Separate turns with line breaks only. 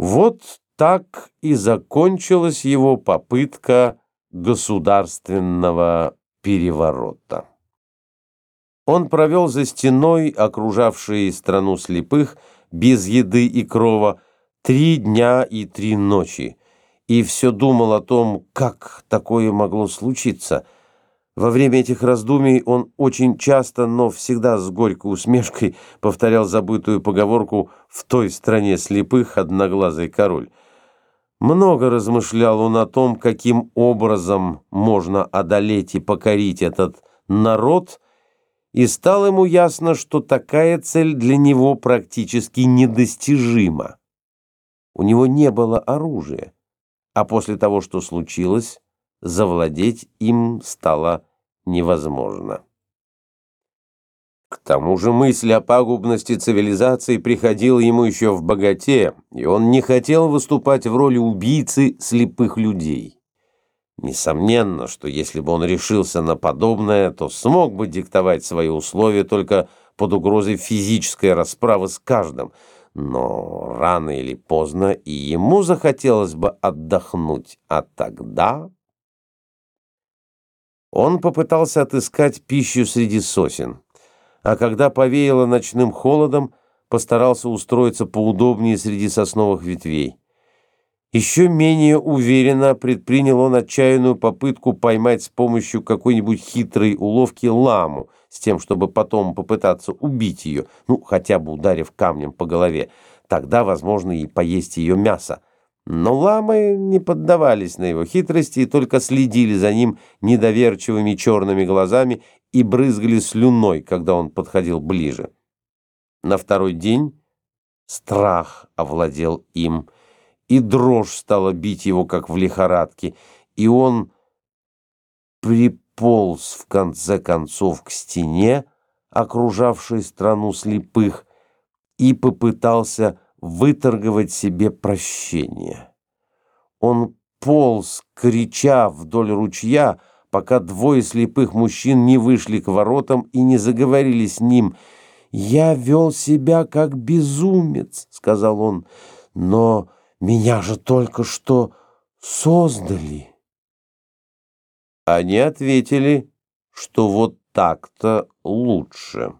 Вот так и закончилась его попытка государственного переворота. Он провел за стеной, окружавшей страну слепых, без еды и крова, три дня и три ночи, и все думал о том, как такое могло случиться – во время этих раздумий он очень часто, но всегда с горькой усмешкой повторял забытую поговорку «в той стране слепых одноглазый король». Много размышлял он о том, каким образом можно одолеть и покорить этот народ, и стало ему ясно, что такая цель для него практически недостижима. У него не было оружия, а после того, что случилось, завладеть им стало невозможно. К тому же мысль о пагубности цивилизации приходила ему еще в богате, и он не хотел выступать в роли убийцы слепых людей. Несомненно, что если бы он решился на подобное, то смог бы диктовать свои условия только под угрозой физической расправы с каждым, но рано или поздно и ему захотелось бы отдохнуть, а тогда... Он попытался отыскать пищу среди сосен, а когда повеяло ночным холодом, постарался устроиться поудобнее среди сосновых ветвей. Еще менее уверенно предпринял он отчаянную попытку поймать с помощью какой-нибудь хитрой уловки ламу, с тем, чтобы потом попытаться убить ее, ну, хотя бы ударив камнем по голове. Тогда, возможно, и поесть ее мясо. Но ламы не поддавались на его хитрости и только следили за ним недоверчивыми черными глазами и брызгали слюной, когда он подходил ближе. На второй день страх овладел им, и дрожь стала бить его, как в лихорадке, и он приполз в конце концов к стене, окружавшей страну слепых, и попытался выторговать себе прощение. Он полз, крича вдоль ручья, пока двое слепых мужчин не вышли к воротам и не заговорили с ним. «Я вел себя как безумец», — сказал он, — «но меня же только что создали». Они ответили, что вот так-то лучше.